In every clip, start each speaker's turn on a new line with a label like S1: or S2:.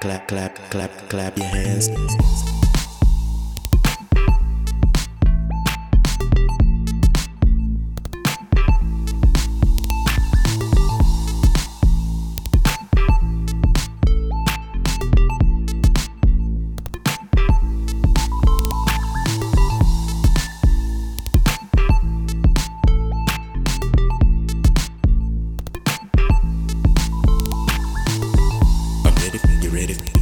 S1: clap, clap, clap, clap your hands. Ready,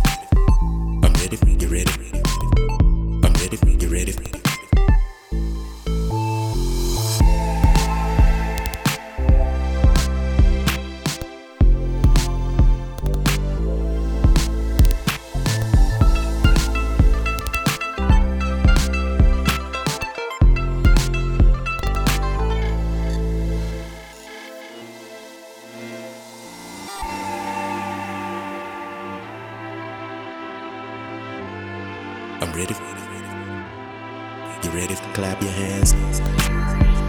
S1: I'm ready. For you ready? Clap your hands.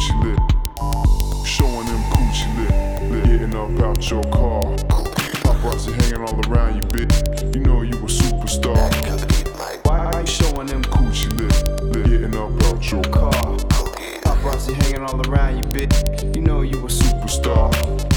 S2: Coochie lip? Showing them coochie lip, lip. Getting up out your car. Paparazzi hanging all around you, bitch. You know you a superstar. Why are you showing them coochie lip, lip. Getting up out your car. Paparazzi hanging all around you, bitch. You know you a superstar.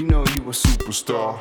S2: You know you a superstar.